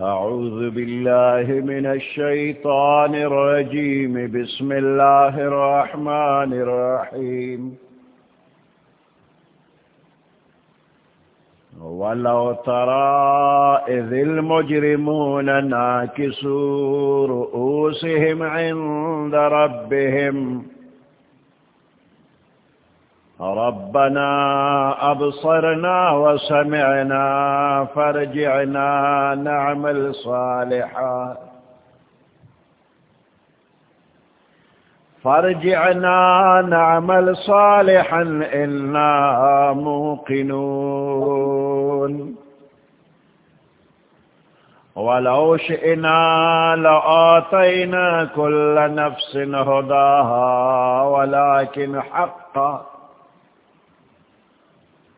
أعوذ بالله من الشيطان الرجيم. بسم الله الرحمن الرحيم. ولو ترى إذ المجرمون ناكسوا رؤوسهم عند ربهم ربنا أبصرنا وسمعنا فرجعنا نعمل صالحا. فرجعنا نعمل صالحا إنا موقنون. ولو شئنا لآتينا كل نفس هداها، ولكن حقا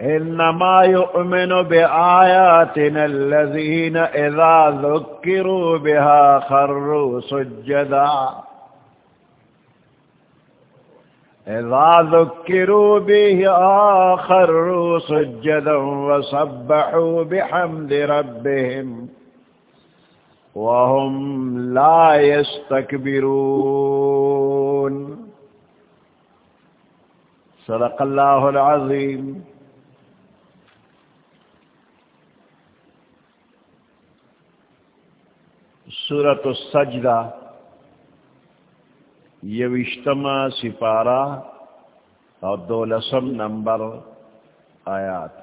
انما يؤمن بآياتنا الذين اذا ذكروا بها خروا سجدا. اذا ذكروا بها خروا سجدا وسبحوا بحمد ربهم وهم لا يستكبرون. صدق الله العظيم. سورت السجدہ یوشتما سپارہ اور دو لسم نمبر آیات.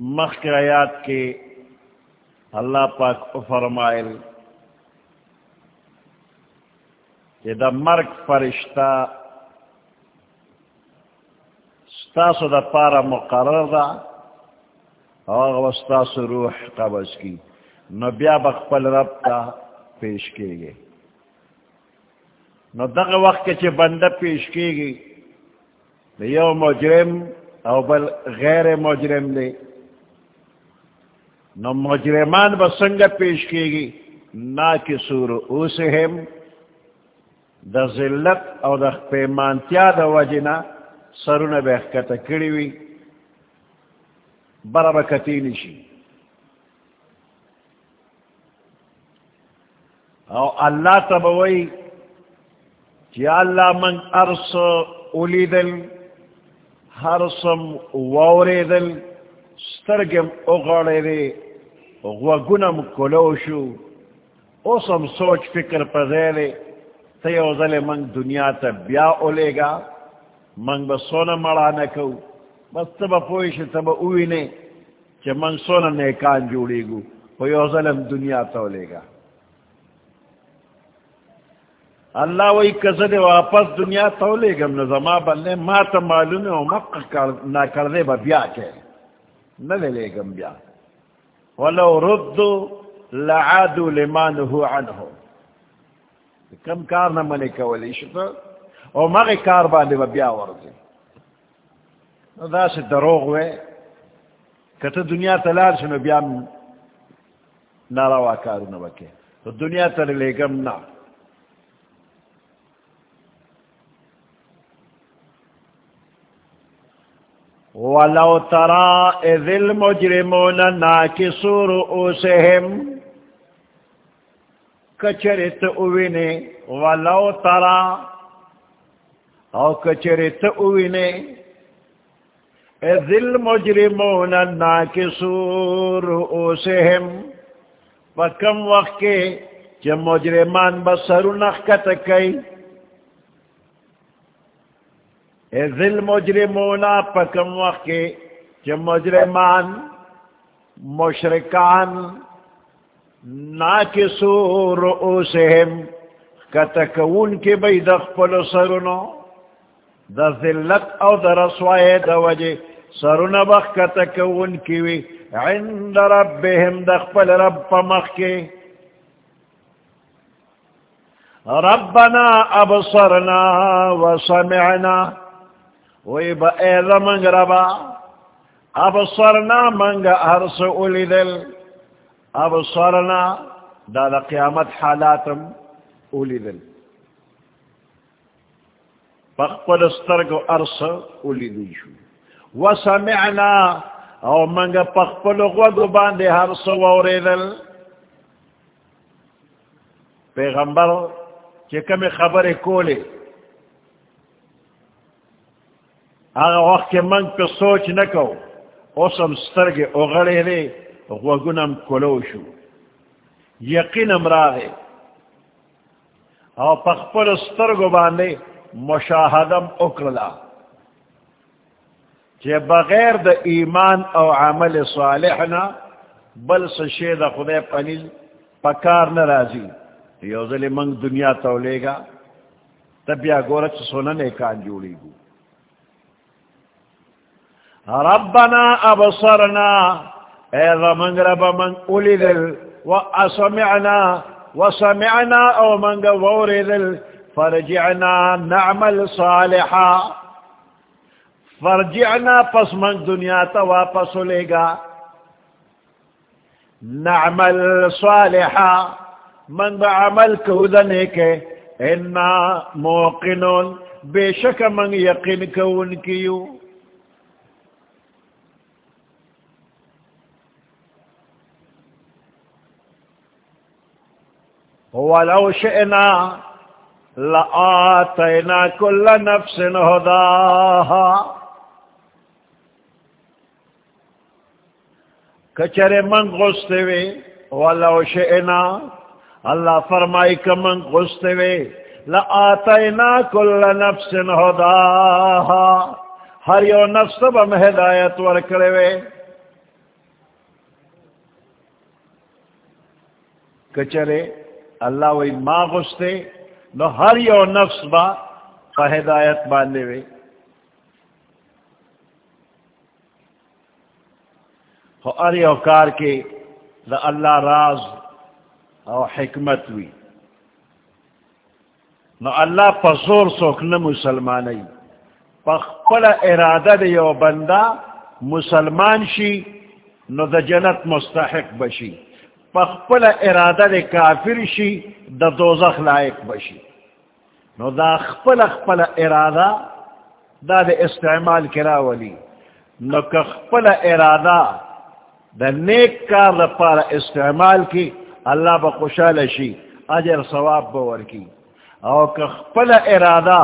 مخ آیات کے اللہ پاک فرمائل کہ دا مرگ فرشتہ ستاسو دا پارا مقرر دا اور وسطاس روح قبض کی۔ نو بیا بخپل رب تا پیش کے گے نو دغ وقت کے بندہ پیش کی گی یو مجرم او بل غیر مجرم لے نو مجرمان بسنگ پیش کی گی نا کی سور اوسہم دا ذلت او دا پیمانتیا دا وجنا سرون بحکت کڑیوی برابر کتی نشی او اللہ تبوئی جی اللہ من ارس اولی دل ہرسم وورے دل سترگم اغڑے دے وگنم کلوشو اوسم سوچ، فکر پر دے تیو ذل من دنیا تا بیا اولے گا من بسونا مڑا نکو بس تب پوئش تب اوی نے کہ من سونا نیکان جوڑی گو کوئی ظلم دنیا تولے گا۔ اللہ وہی کزد واپس دنیا تولے گا نظما بلنے ما تا معلوم ہے مقہ نہ کر دے با بیا کے۔ نہ لے لے گم بیا۔ ولو ردو لعادو لمانہو عنہو کم کار نہ منے کولی شتا، او مغی کار باندے با بیا ورزی دا سے دروغ ہوئے کت دنیا تلار شنو بیام ناروا کارو نبکے تو دنیا تل لے گم نا ولو ترى إذ المجرمون ناكسوا رؤوسهم كچرت اويني ولو ترى، او كچرت اويني ذل مجرمون ناکسور رؤوسهم. فکم وقت کے جب مجرمان بسر نخکت کئی. ذل مجرمون فکم وقت کے جب مجرمان مشرکان ناکسور رؤوسهم. کتکون کے بی دخپل سرنو دا ذلت او دا رسوائے دا وجہ سرون بخ کتکون کیوی عند ربهم دا خپل رب پمخ کے ربنا ابصرنا وسمعنا. وی با ایزا منگ ربا، ابصرنا منگ ارس اولی دل ابصرنا دا دا قیامت حالاتم اولی دل پخپل استرگو ارس اولی دل شو. وسمعنا. او منگ پخپل غوگو باندے ہرس ووری دل پیغمبر کہ کمی خبر کولے آگا وقت کے منگ پہ سوچ نکو. اوسم سترگے اغڑے دے غوگنم کلو شو. یقینم راغے او پخپل سترگو باندے مشاہدم اکرلا. کہ بغیر دا ایمان او عمل صالحنا بل سشے دا خدای پنیل پکار نرازی یوزل منگ دنیا تولے گا تب یا گورچ سنن ایکان جوڑی گو ربنا ابصرنا، اے منگ رب من اولی دل و اسمعنا و سمعنا او منگ ووری دل فرجعنا نعمل صالحا. فرجعنا پس من دنیا تا واپس لے گا۔ نعمل صالحا من با عمل کودنے کے انا موقنون، بے شک من یقین کون کیو۔ ولو شئنا لآتینا کل نفس هداها کچرے من غستے وے ولو شئنا اللہ فرمائی کہ من غستے وے لآتینا کل نفس هداها ہر یو نفس بم ہدایت ورکڑے وے۔ کچرے، اللہ وی ما غستے، نو ہر یو نفس با ہدایت باندھے وے۔ ہر یو کار کے دا اللہ راز او حکمت وی۔ نو اللہ پزور سوک نہ مسلمان پخپل ارادہ دے یو بندہ مسلمان شی، نو دا جنت مستحق بشی۔ پخپل ارادہ دے کافر شی، دا دوزخ لائق بشی۔ نو دا خپل خپل ارادہ دا دے استعمال کرا ولی۔ نو کخپل ارادہ دا نیک کار دا پارا استعمال کی، اللہ با خوشحال شی، اجر ثواب باور کی او کخپل ارادہ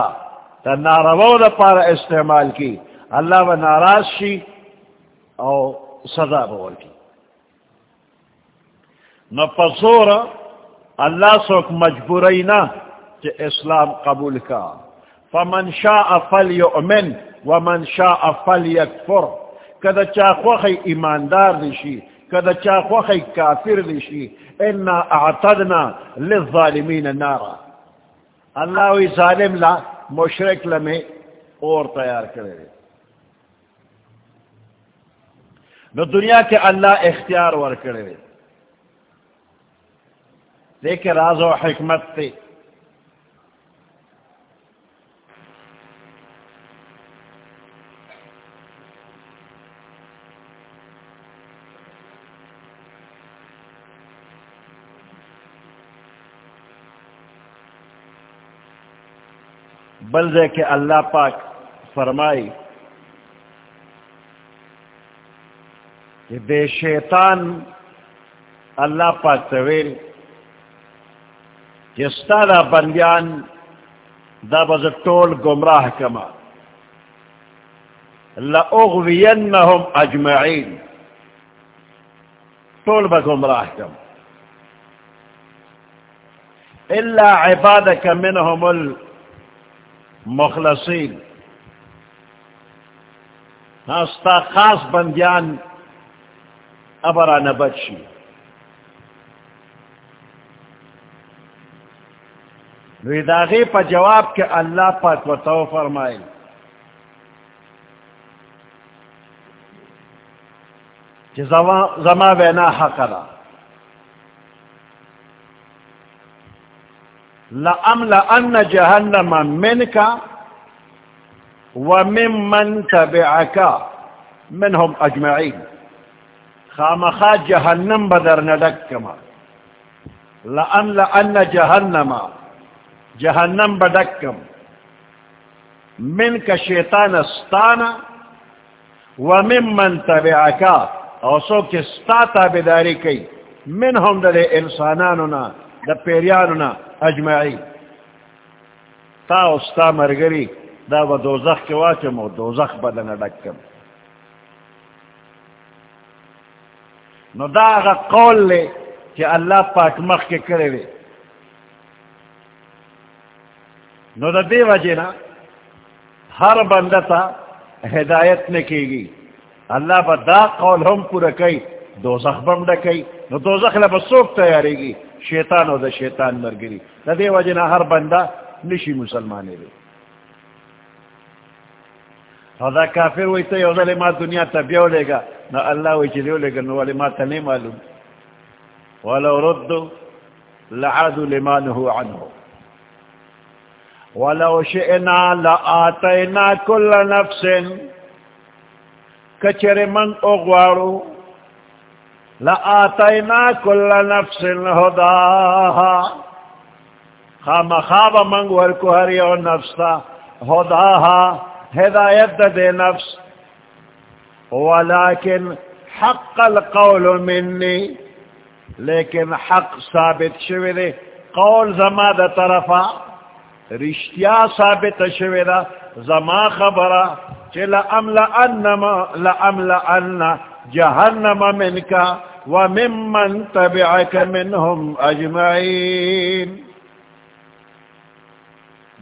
دا نارو دا پارا استعمال کی، اللہ با ناراض شی او سزا باور کی نہ پسور اللہ سوک مجبوری نہ کہ اسلام قبول کا. فمن شاء فلیؤمن، ومن شاء فلیکفر. کدا چاخوخی ایماندار دیشی کدا چاخوخی کافر دیشی انا اعتدنا للظالمین نارا۔ اللہ وی ظالم لا مشرک لمے اور تیار کرے نو دنیا کے اللہ اختیار ور کرے دیکھ راز و حکمت تے۔ بلزے کہ اللہ پاک فرمائی کہ بے شیطان اللہ پاک طویل جستا دا بندیان دا بز ٹول گمراہ کما لأغوینہم اجمعین ٹول با گمراہ کم الا عبادک منہم مخلصین. ہستا خاص بندیان ابرا نبت شی رداغی پا جواب کے اللہ پاک و تو فرمائے کہ زما بینا حق را لأملأن جهنم منك وممن تبعك منهم أجمعين خامخا جهنم بدر ندكما لأملأن جهنم جهنم بدكم منك شيطان استانا وممن تبعك او سوک ستا تابداری کی منهم دا انسانانونا دا پیریانونا اجمعی. تا استا مرگری دا و دوزخ کی واچم و دوزخ بدن ڈکم نو دا اگا قول لے کہ اللہ پاک مخ کے کرے لے نو دا دے وجہ نا ہر بندہ تا ہدایت نے کی گی اللہ با دا قول ہم پورا کئی دوزخ بم ڈکئی نو دوزخ لبا سوک تیاری گی شیطان او دا شیطان مرگری دا دے وجہ ہر بندہ نشی مسلمانے دے او دا کافر وی تا یو ظلی ما دنیا تا بیو لے گا نا اللہ وی چی دیو لے نو ولی ما تا نہیں معلوم. ولو ردو لعادو لما نهو عنه. ولو شئنا لآتینا کل نفس. کچر من اغوارو لآتینا کل نفس هداها خام خواب منگ ورکو ہر یو نفس تا. هداها ہدایت دے نفس. ولیکن حق القول منی. لیکن حق ثابت شوی دے. قول زما دا طرفا. رشتیا ثابت شوی دا. زما خبرہ چی لأملا انما لأملا انما جہنم منکا وممن تبعك منهم أجمعين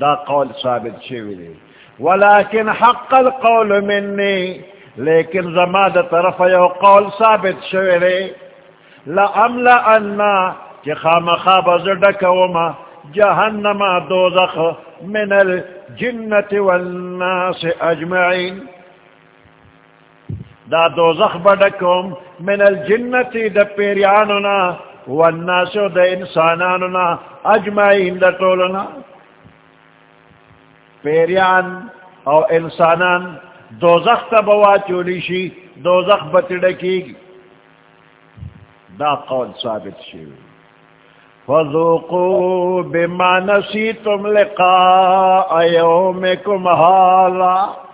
دا قول ثابت شوی ولكن حق القول مني لیکن زماد طرف یو قول ثابت شوی لأملا أنا کہ خام خواب زدک وما جہنم دوزخ من الجنة والناس أجمعين دا دوزخ بدکم من الجنتی دا پیریانونا، والناسو دا انسانانونا، اجمعین دا طولنا پیریان او انسانان دوزخ تا بوا چولی شی دوزخ بتڑکی گی دا قول ثابت شیو فذوقوا بما نسيتم لقاء يومكم هذا.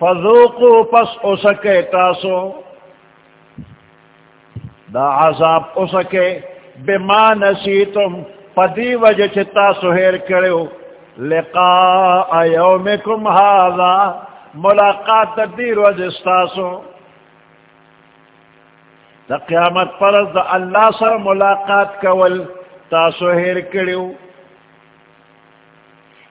فذوقو پس اسکے تاسو۔ دا عذاب اسکے بما نسیتم، پدی وجہ چتا سہیر کرو لقاء یومکم هذا ملاقات دیر وجہ استاسو دا قیامت پر دا اللہ سر ملاقات کول تاسو ہیر کرو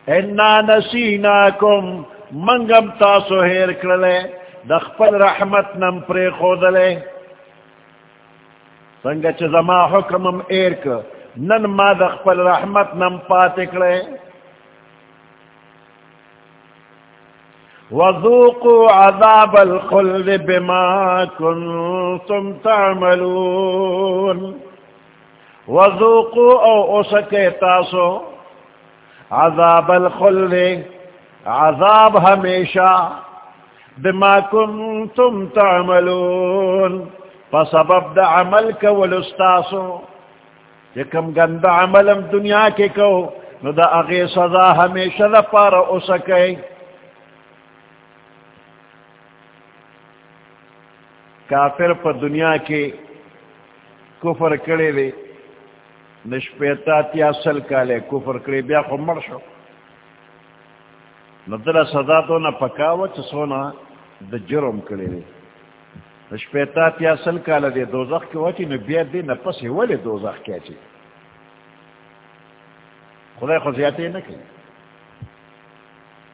انا نسیناکم منگم تاسو ہیر کرلے دخپل رحمت نم پری خودلے سنگا چھ زما حکمم ایر ایرک نن ما دخپل رحمت نم پاتکلے وذوقوا عذاب الخلد بما كنتم تعملون. وذوقوا او اسکے تاسو عذاب الخلد عذاب ہمیشہ بما کنتم تعملون. فسبب دا عمل کول استاسو یکم گند عملم دنیا کے کو. نو دا اغی سزا ہمیشہ دا پارا اسکے کافر پا دنیا کے کفر کرے لے نشپیتا تیا سل کالے کفر کرے. بیا خو مر شو. ندر سزا تو نہ پکاو چسونا د جرم کرے دے شپیتا تیا سل کالا دے دوزخ کی واچی نو بیا دے نہ پس ولی دوزخ کیا چی خدا خود زیادہ نہ کہیں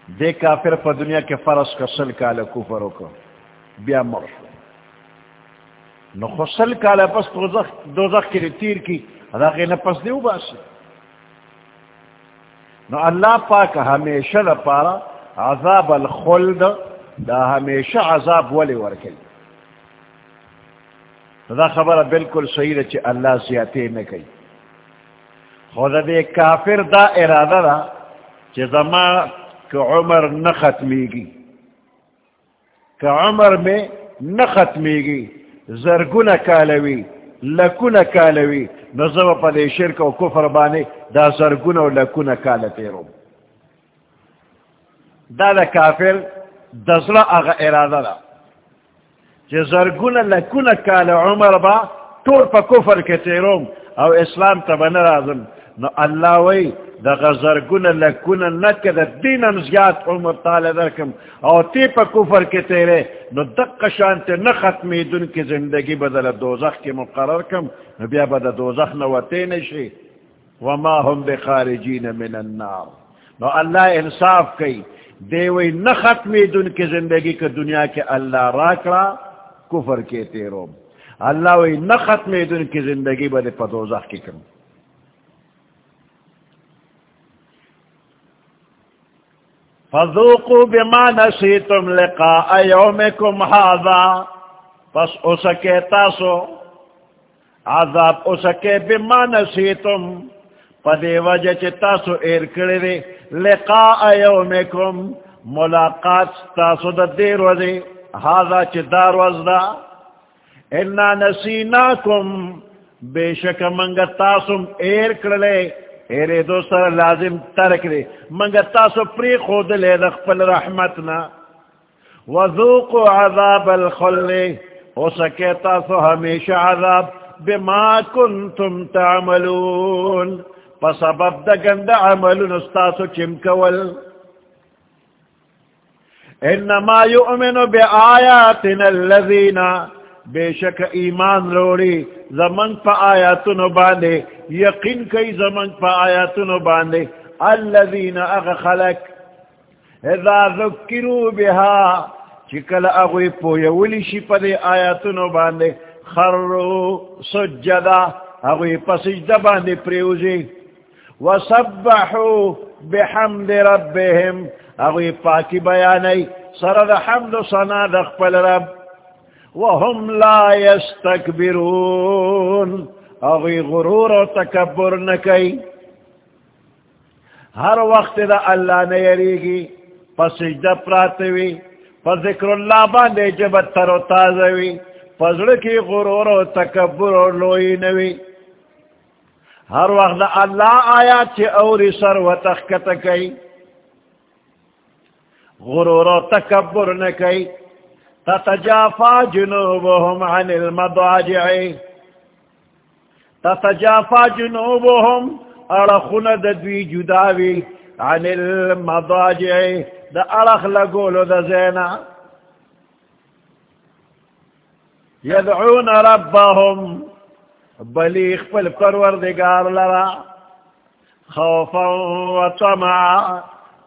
دے کافر پا دنیا کے فرس کا سل کالا کفرو کو بیا مر نو خو سل کالا پس دوزخ دوزخ کی تیر کی ادا کہ نہ پس دیو باسی نو اللہ پاک ہمیشہ دا پارا عذاب الخلد دا ہمیشہ عذاب ولی ورکی دا خبر بالکل صحیح دا رچے اللہ سیاتے نہ کئی. خود دے کافر دا ارادہ دا چے زمان کہ عمر نہ ختمی گی کہ عمر میں نہ ختمی گی زرگن کالوی لکن کالوی. نظم پا دے شرک و کفر بانے دا زرگن و لکن کالتے رو دا دا کافر دزلا اغا ارادہ دا چه زرگون لکون کال عمر با طور پا کفر کے تیروم او اسلام تا بنا رازم نو اللہ وی دا غزرگون لکون نکا دا دینم زیاد عمر تالی درکم او تی پا کفر کے تیرے نو دق شانت نختمی دن کی زندگی بدل دوزخ کی مقرر کم، نو بیا بدا دوزخ نو تینشی وما هم بخارجین من النار. نو اللہ انصاف کئی، دیوئی نختمی دن کی زندگی کے دنیا کے اللہ راکڑا، کفر کے تیرو اللہ وی نہ ختم دن کی زندگی بدے پدوزخ کی کم فذوقوا بما نسیتم لقاء یومکم هذا، پس اسکے تاسو، عذاب اسکے بما نسیتم. پدے وجہ چے تاسو ایر کردے لقاء یومکم، ملاقات تاسو دا دیر وزے هذا چه دار وزدا انا نسیناکم، بے شک منگا تاسم ایر کرلے ایرے دو سر لازم ترک لے منگا تاسو پری خود لے دخپل رحمتنا۔ وذوق عذاب الخل ہو سکے تاسو ہمیشہ عذاب بما کنتم تعملون۔ پسبب دا گند عملون استاسو چمکول انما يؤمن بآياتنا الذين بے شک ایمان روڑی زمن پا آیاتنو باندے، یقین کئی زمن پا آیاتنو باندے، الذین اغ خلق. اذا ذکرو بها چکل اغوی پویولی شی پا دے آیاتنو باندے، خرو سجدہ، اغوی پسجدہ باندے پریوزی. وسبحو بحمد ربهم. اغوی پاکی بیانی سرد حمد سنا دخپل رب. وهم لا يستكبرون اغوی غرور و تکبر نکی ہر وقت دا اللہ نیریگی پس سجدہ پراتوی پس ذکر اللہ باندے جبت تر و تازوی پزڑکی غرور و تکبر و لوئی نوی ہر وقت اللہ آیات چی اوری سر و تخکت کئی، غرور و تکبر نکی تتجافا جنوبهم عن المضاجع تتجافا جنوبهم ارخون دوی جداوی عن المضاجع دا ارخ لگولو دا زینا۔ يدعون ربهم بلیخ پل پروردگار لرا، خوفا و طمعا.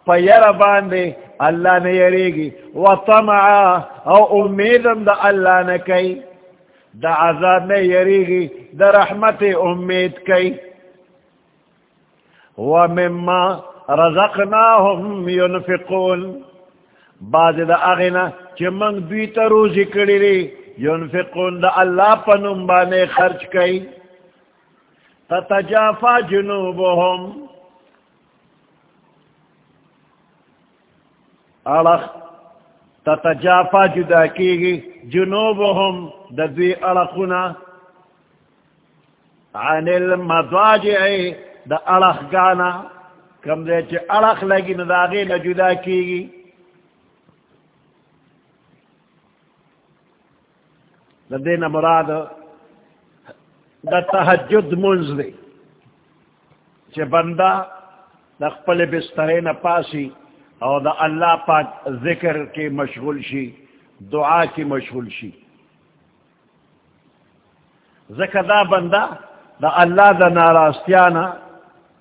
پیر باندے اللہ نے یری گی و طمعا. او امیدم دا اللہ نے کئی، دا عذاب نے یری گی دا رحمت امید کئی. و مما رزقناهم ينفقون. بعد دا اغنا چی منگ دویتا روزی کری ينفقون دا اللہ پنم بانے خرچ کئی. تتجافا جنوبهم. ارخ تتجافا جدا کی گی جنوبهم ددوی ارخنا عن المضاجع، دا ارخ گانا کم دے چے ارخ لگی نداغی نجدا کی گی دا دین مراد دا تحجد منز دے چے بندہ دا خپل بسترین پاسی او دا اللہ پاک ذکر کے مشغول شی دعا کی مشغول شی ذکر دا بندہ دا اللہ دا ناراستیانا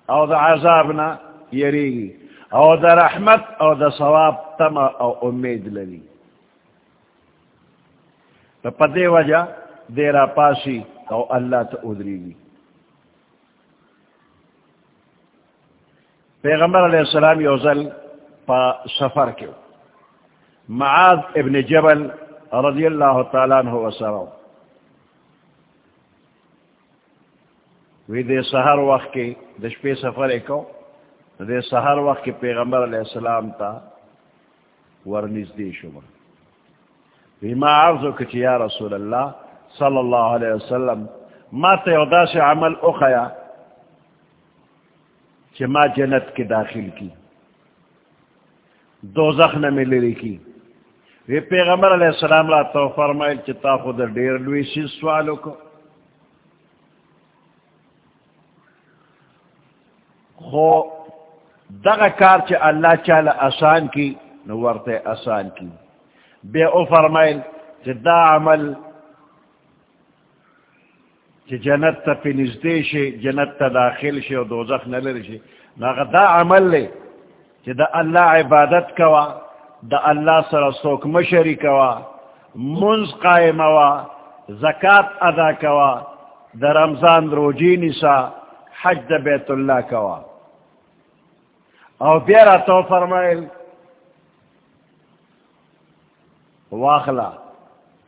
او دا عذابنا یریگی او دا رحمت او دا ثواب تم او امید للی تو پدے وجہ دیرا پاسی او اللہ تا ادریگی پیغمبر علیہ السلام یوزل پا سفر کے معاذ ابن جبل رضی اللہ تعالیٰ عنہ وسلم وی دے سہر وقت کے دشپے سفر کو دے سہر وقت کے پیغمبر علیہ السلام تا ورنز دی شما بیما عرضو کچی یا رسول اللہ صلی اللہ علیہ وسلم. ما تیودا سے عمل اخیا چی ما جنت کے داخل کی دو زخن میں لری کی وی پیغمبر علیہ السلام را تو فرمائل چی تا خود دیر لوی سیز سوالو کو خو دغه کار چې الله چاله آسان کی، نو ورته آسان کی. بے او فرمائل چې دا عمل چې جنت ته په نږدې شي جنت ته داخل شي او دوزخ نه لري شي نو دا عمل لې چې دا الله عبادت کوا، دا الله سره څوک مشري کوا، منز قائم وا زکات ادا کوا د رمضان روجی نسا حج د بیت الله کوا. او بیرا تو فرمائل واخلا.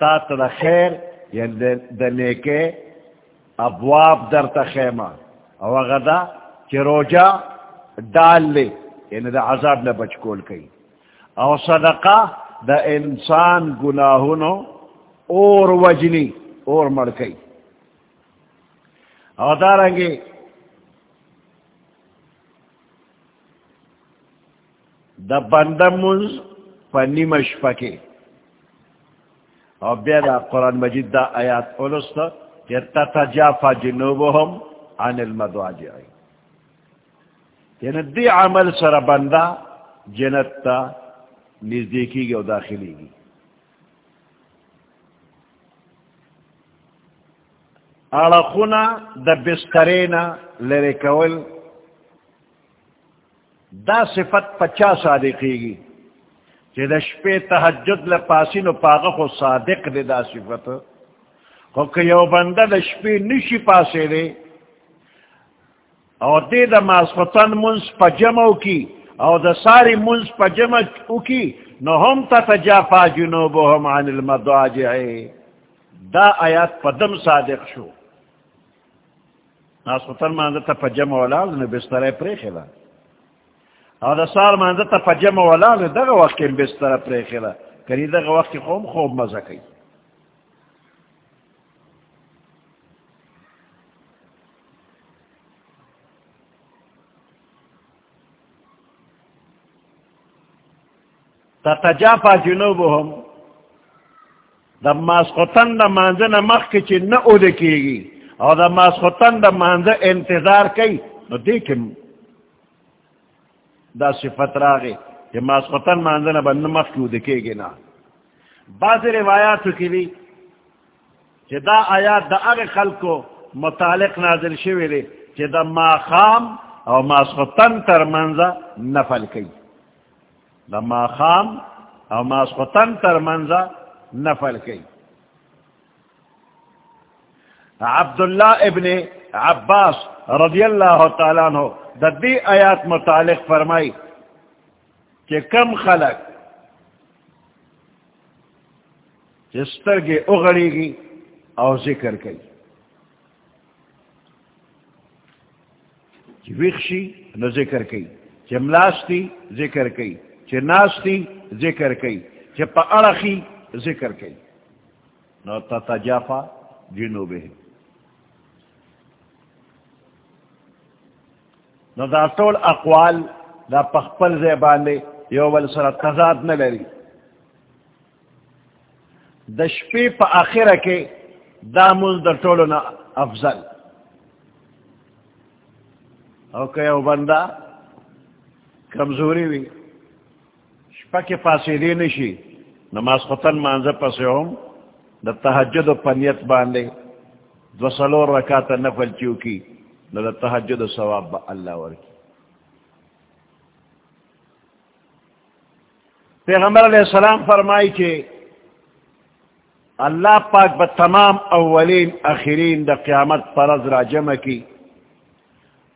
تا تا خیر یعنی دا نیکے ابواب در تا خیمہ او غدا چی روجا ڈال لے یعنی دا عذاب نہ بچ کول کئی او صدقہ دا انسان گناہنو اور وجنی اور مڑکئی او دارنگی دا بندمز پنی مشفقی او بیا دا قرآن مجید دا آیات اولستا کہ تتجافا جنوبهم عن المدواجعی یعنی دی عمل سر بندہ جنت تا نزدیکی گی و داخلی گی. اڑخونا دا بسترینا لرے کول دا صفت پچا صادقی گی. چی دا شپے تحجد لپاسی نو پاغا خو صادق دے دا صفت. خو که یو بندہ دا شپے نشی پاسے دے، او دے دا ماسفتن منس پا جمعو کی، او دا ساری منس پا جمعو کی، نو ہم تا تجافا جنوبو ہم عن المدواجعے دا آیات پا دم صادق شو. ماسفتن مانزا تا پا جمعو لال نو بستره بسترے پریخلا او دا سار مانزا تا پا جمع والا دا دا وقت کم بستر پریخی دا کنی دا وقت خوب خوب مزا کئی تا تجافا جنوبهم دا ماسخوتن دا مانزا نمخ کی چی نا او دکیگی او دا ماسخوتن دا مانزا انتظار کئی نو دیکم دا صفت راغی. کہ ماسخطن مانزن بند مخیو دکے گی نا بعض روایاتو کی بھی کہ دا آیات دا اغی خلق کو متعلق نازل شوی دی کہ دا ما خام او ماسخطن تر منزا نفل کی دا ما خام او ماسخطن تر منزا نفل کی عبداللہ ابن عباس رضی اللہ تعالیٰ عنہ دا دی آیات متعلق فرمائی کہ کم خلق جستر کے اگڑی گی اور ذکر کی وکشی نہ ذکر کی چملاستی ذکر کی چناستی ذکر کی چپڑخی ذکر کی نو تجافا جنوبہ نو دا طول اقوال دا پخپل زیبان دے یو بل سر تضاد نہ لری دا شپی پا آخرہ کے دا مز دا طولو نا افضل. او کہ یو بندہ کمزوری وی شپا کے پاسی دی نشی نماز خطن مانزا پسی ہم دا تحجد و پنیت باندے دو سلور رکاتا نفل چوکی نہ تحجد ثواب با اللہ ورکی پیغمبر علیہ السلام فرمائی کہ اللہ پاک ب تمام اولین، اخرین دا قیامت پرز را جمع کی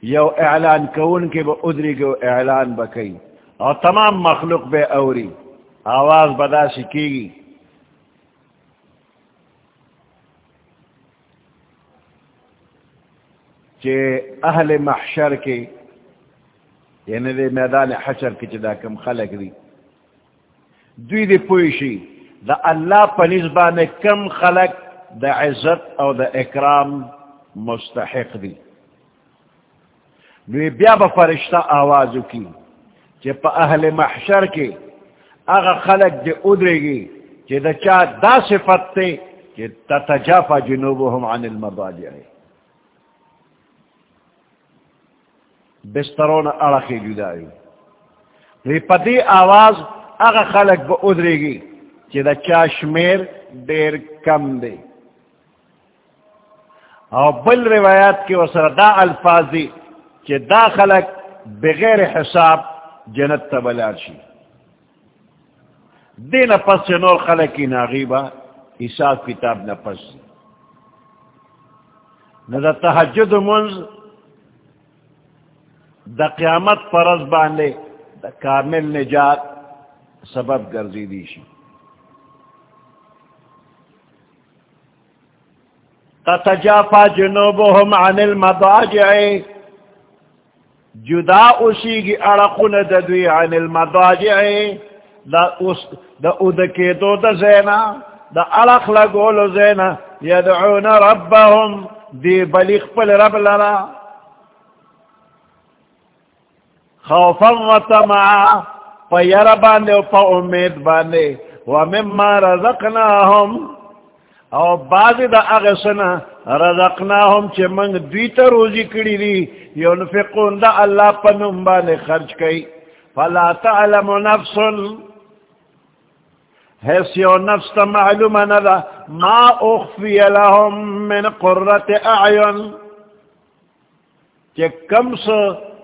یو اعلان کون کے با ادری گو اعلان بکی اور تمام مخلوق بے اوری آواز بدا سکی گی کہ اہل محشر کے یعنی دے میدان حشر کی چدا کم خلق دی۔ دوی دی پویشی دا اللہ پنزبان کم خلق، دا عزت او دا اکرام مستحق دی۔ دوی بیا با فرشتہ آوازو کی چی پا اہل محشر کے اغا خلق دے ادرے گی چی دا چا دا صفت تے چی تتجافا جنوبهم عن المضاجع بسترون ارخی جدائی دوی پا دی آواز اغا خلق با ادرے گی چی دا چا شمیر دیر کم دے او بل روایات کی وسر دا الفاظ دی کہ دا خلق بغیر حساب جنت تبلار شی دے نفس نور خلق کی ناغیبہ حساب کتاب نفس نہ دا تحجد منز دا قیامت فرض باندے دا کامل نجات سبب گرزی دیشی۔ تتجافا جنوبهم عن المضاجع۔ جدا اسی کی اڑقن ددوی عن المضاجع۔ دا اس دا ادکے دو دا زینا، دا اڑق لگولو زینا، یدعون ربهم دی بلیغ پل رب لنا خوفا و طمعا پا یر باندے و پا امید باندے. ومما رزقناهم. او بعض دا اغسنا رزقناهم چه منگ دویتا روزی کری دی یونفقون دا اللہ پا نمبان خرچ کئی. فلا تعلم نفس حیث یو نفس تا معلوم ندا، ما اخفی لهم من قررت اعین. چه کم سو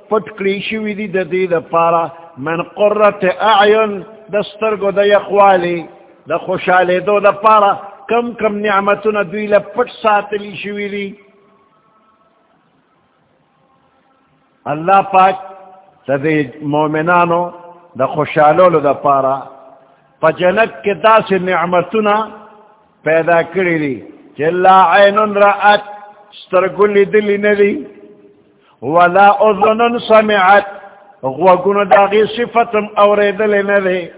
سا پتکلی شوی دی دا دی دا پارا من قررت اعین دسترگو دا یخوالی دا خوشالی دو دا پارا کم کم نعمتنا دوی لپٹ ساتلی شویلی اللہ پاک تا دی مومنانو دا خوشالولو دا پارا پا جنت کے دا سے نعمتنا پیدا کری دی چلا عین رأت سترگلی دلی ندی ولا اذن سمعت. غوگن داغی صفتم اوریدل ندی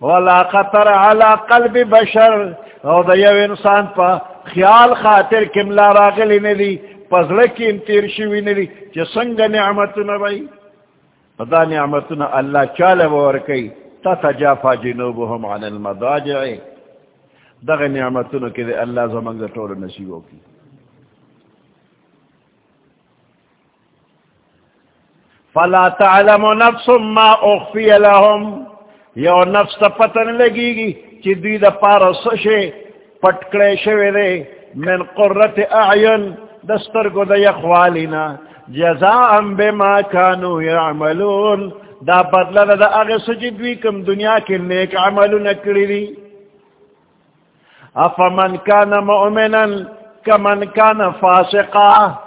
ولا خطر على قلب بشر. او دا یو انسان پا خیال خاطر کم لا راغلی ندی پزلکیم تیر شوی ندی چه سنگ نعمتنا بای دا نعمتنا اللہ چال بورکی تا تجافا جنوبهم عن المضاجع. دا نعمتنا کده اللہ زمانگ دا طول نسیبو کی فلا تعلم نفس ما اخفی لهم. یو نفس تا پتن لگی گی چی دوی دا پارا سشے پٹکڑے شوے دے من قررت اعین دستر کو دا یخوالینا جزاءم بما کانو یعملون دا بدلا دا دا اغی سجی دوی کم دنیا کے نیک عملو نکری دی افا من کان مؤمنا، کمن کان فاسقا.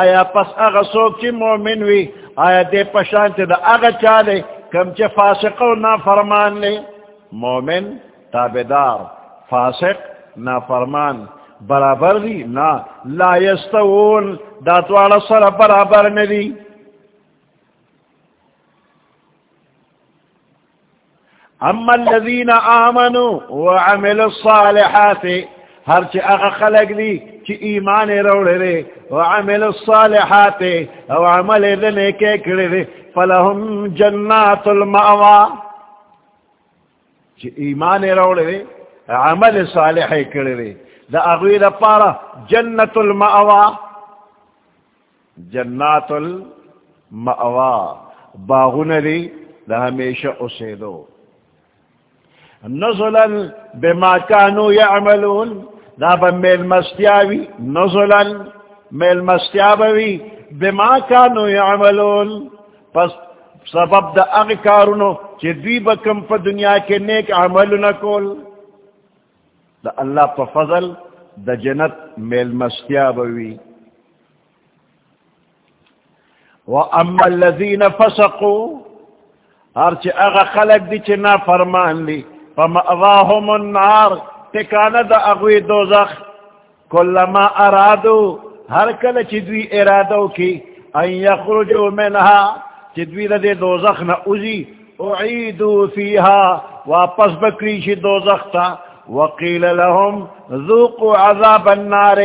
آیا پس اغا سوک چی مومن وی؟ آیا دے پشانت دا اغا چالے؟ کم چی فاسق و نا فرمان لے؟ مومن تابدار، فاسق نا فرمان برابر دی نا لا یستوون، دا توارا سر برابر ندی۔ اما الذین آمنوا وعملوا الصالحات، ہر چی اغا خلق دی چی ایمان روڑے دے وعملوا الصالحات، او عمل دنے کے کرے دے فلهم جنات المعوا چی ایمان روڑے دے عمل صالح کرے دے دا اغوی دا پارا جنت المعوا جنات المعوا باغن دی، دا ہمیشہ اسے دو نزلا بما كانوا يعملون دا بمیل مستیاوی نزلا میل مستیاوی بما كانوا يعملون پس سبب دا اغی کارونو چی دوی بکم پا دنیا کے نیک عملو نکول دا اللہ پا فضل دا جنت میل مستیا بوی وَأَمَّا الَّذِينَ فَسَقُوا ہر چی اغا خلق دی چی نا فرمان لی فَمَأْوَاهُمُ النَّارِ. تکانا دا اغوی دوزخ. کلما ارادو ہر کل چدوی ارادو کی ان یخرجو منها چدوی لدے دوزخ نا ازی اعیدو فیها، واپس بکری شی دوزخ تا وقیل لهم، ذوقوا عذاب النار.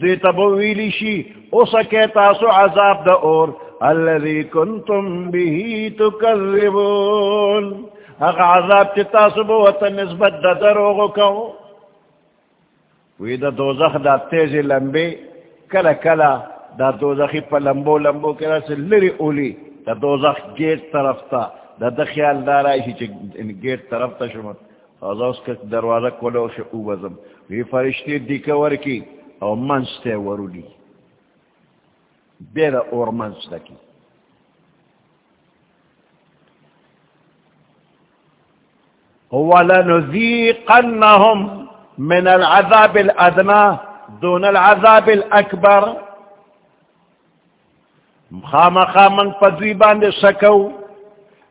دی تبویلی شی اسکے تاسو عذاب دا اور. الذي كنتم به تكذبون اغا عذاب تتاسو بوتا نسبت دا وی دا دوزخ دا تیز لمبے کلا کلا دا دوزخی پا لمبو لمبو کلا سے لری اولی، دا دوزخ گیٹ طرف تا، دا دا خیال دار آئیشی چی گیٹ طرف تا شما. از اس کا دروازہ کولو شا او بزم. وی فرشتی دیکور کی او منستے ورو دی بیر اور منستے کی وَلَنُذِيقَنَّهُمْ من العذاب الادنى دون العذاب الاكبر. خام خامن پدوی دے سکو.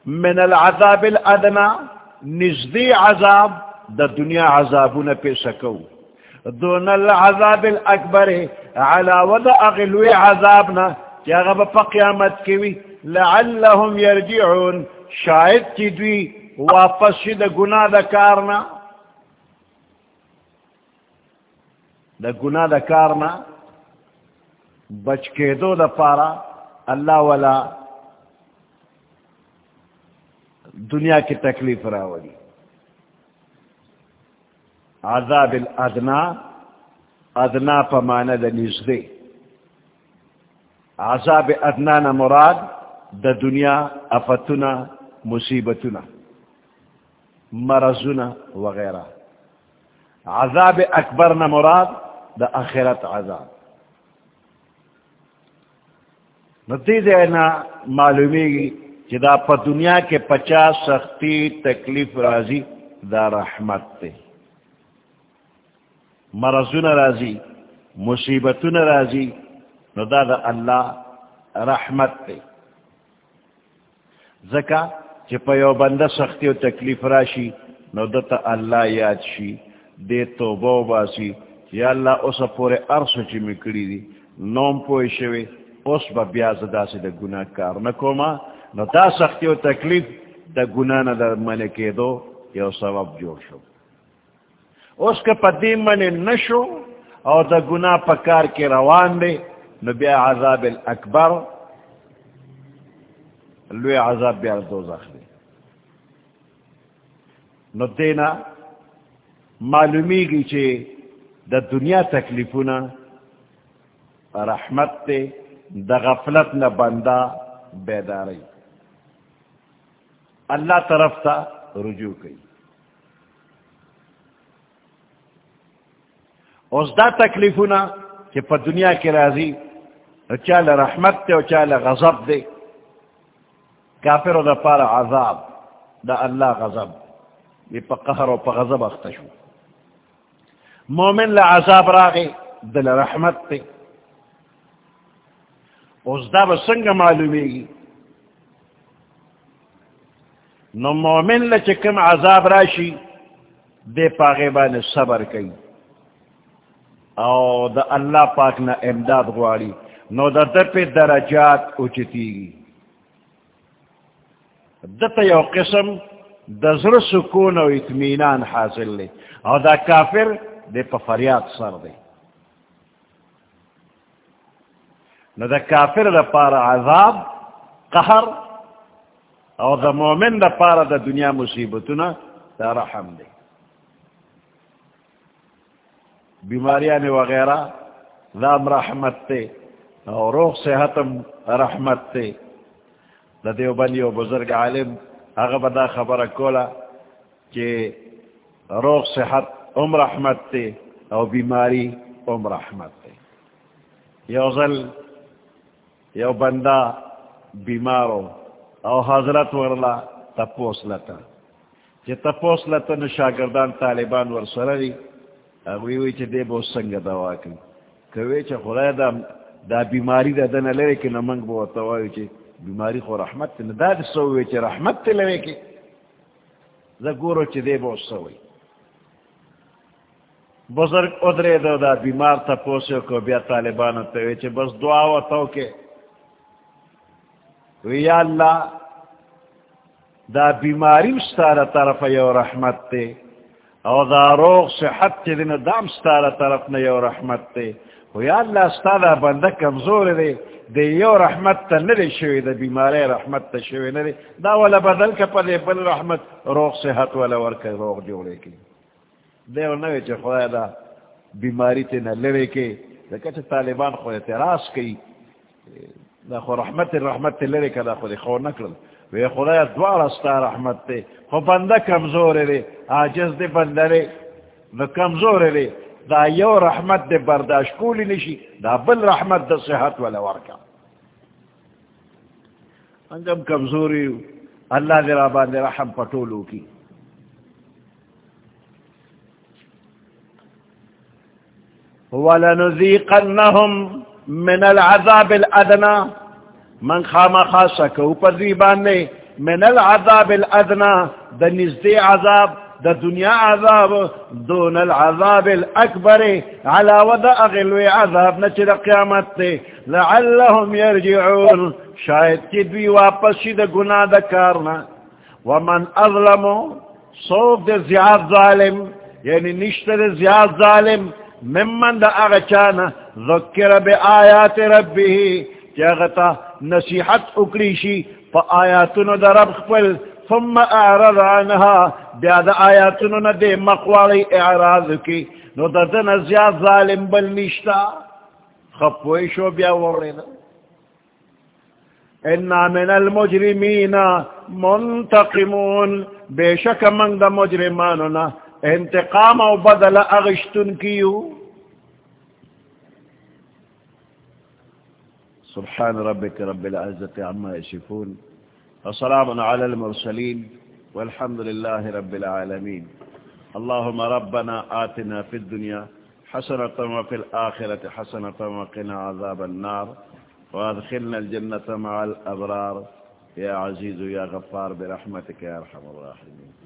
من العذاب الادنى نزدی عذاب دا دنیا عذابون پہ سکو. دون العذاب الاکبر علاوہ دا اغلوی عذابنا. کیا غب پا قیامت کیوی. لعلهم یرجعون. شاید کی دوی واپس دا گناہ دا کارنا. دا گناہ دا کارنا بچ کے دو دا پارا اللہ والا دنیا کی تکلیف راولی عذاب الادنا، ادنا پمانا دا نزدے عذاب ادنا نا مراد دا دنیا افتنا مصیبتنا مرضنا وغیرہ عذاب اکبر نا مراد دا اخرت عذاب. نتی دینا معلومی کہ دا پا دنیا کے پچاس سختی تکلیف رازی دا رحمت تے مرضون رازی مصیبتون رازی نو دا دا اللہ رحمت تے زکا چی پا یو بندہ سختی و تکلیف راشی نو دا تا اللہ یاد شی دے تو بو باسی یا اللہ اس پورے عرص چی مکڑی دی، نوم پوئی شوی، اس با بیاز دا سی دا گناہ کار نکو ما نو دا سختی و تکلیف دا گناہ نا دا منکے دو یا سبب جوڑ شو. اس کا پدیم من نشو اور دا گناہ پکار کے روان دے نو بیا عذاب الاکبر، لوی عذاب بیا دو دے نو دینا معلومی گی چھے دا دنیا تکلیفونا رحمت تے دا غفلت نہ بندہ بیداری. اللہ طرف تا رجوع کی اس دا تکلیفونا کہ پا دنیا کی راضی چال رحمت تے و چال غضب دے کافر و دا پارا عذاب، دا اللہ غضب یہ پا قہر و پا غضب اختشو مومن لعذاب راغی، دل رحمت تے اس دا بسنگ معلومی گی نو مومن لچکم عذاب راشی دے پاغے بان صبر کئی او دا اللہ پاک نا امداد غواری نو دا در پہ درجات اچتی گی دتا یو قسم دا زر سکون و اتمینان حاصل لے او دا کافر دے پا فریاد سر دے نو دا کافر دا پارا عذاب قہر او دا مومن دا پارا دا دنیا مصیبتنا دا رحم دے بیماریاں وغیرہ دام رحمت تے او روح صحتم رحمت تے دا دیو بنی و بزرگ عالم اغب دا خبر کولا کہ روح صحت ام رحمت تے او بیماری ام رحمت تے۔ یو ظل، یو بندہ بیمارو او حضرت ورلا تپوس لتا۔ چی تپوس لتا نو شاگردان طالبان ور سرری اگوی وی چی دے بو سنگ دوا کن۔ کوئی چی خدای دا دا بیماری دا دن لرے کی نمانگ بو توائی چی بیماری خو رحمت تے دا دا سوئی چی رحمت تے لرے کی دا گورو چی دے بو سوئی بزرگ ادرے دو دا بیمار تا پوسے کو بیا طالبان تے چھ بس دعا و تو کے وی یا اللہ، دا بیماری ستارا طرف یو رحمت تے او دا روغ صحت تے دن دام ستارا طرف نیو رحمت تے وی یا اللہ ستارا بندہ کمزور دے دے یو رحمت تا ندے شوی دا بیماری رحمت تا شوی ندے دا والا بدل کا پدے بل رحمت روغ صحت والا ورکا روغ جوڑے کی دے و نوے چھ خدا دا بیماری تے نہ لرے کے لیکن چھ طالبان خود اعتراض کی دا خو رحمت رحمت تے لرے کا دا خود خو نکلل. وی خدا دوار استا رحمت تے خو بندہ کمزور رے آجز دے بندہ رے دا کمزور رے دا یو رحمت دے برداشت کولی نشی. دا بل رحمت دا صحت والا ورکا. انجم کمزوری اللہ دے رابان دے رحم پٹولو کی. ولنذيقنهم من العذاب الأدنى. من خام خاصك وپذيبان من العذاب الأدنى. دا نزدي عذاب دا دنيا عذاب، دون العذاب الأكبر. على ودا أغلوي عذاب نچر قيامت لعلهم يرجعون شاید کی تدوي واپس دا گناہ دا کارنا ومن أظلموا صوف دا زیاد ظالم یعنی نشتر زیاد ظالم ممن دا اغچانا ذکر بی آیات ربی چاگتا نصیحت اکریشی پا آیاتنو دا رب خپل، ثم اعرض عنها بیا دا آیاتنو نا دے مقوالی اعراض کی۔ نو دا دن زیاد ظالم بل نشتا۔ خپوئی شو بیا ورین انا من المجرمین منتقمون۔ بے شک من دا مجرمانونا انتقام او بدل اغشتن کیو؟ سبحان ربك رب العزة عما يشفون وسلام على المرسلين والحمد لله رب العالمين اللهم ربنا آتنا في الدنيا حسنة وفي الآخرة حسنة وقنا عذاب النار وادخلنا الجنة مع الأبرار يا عزيز يا غفار برحمتك يا رحم الراحمين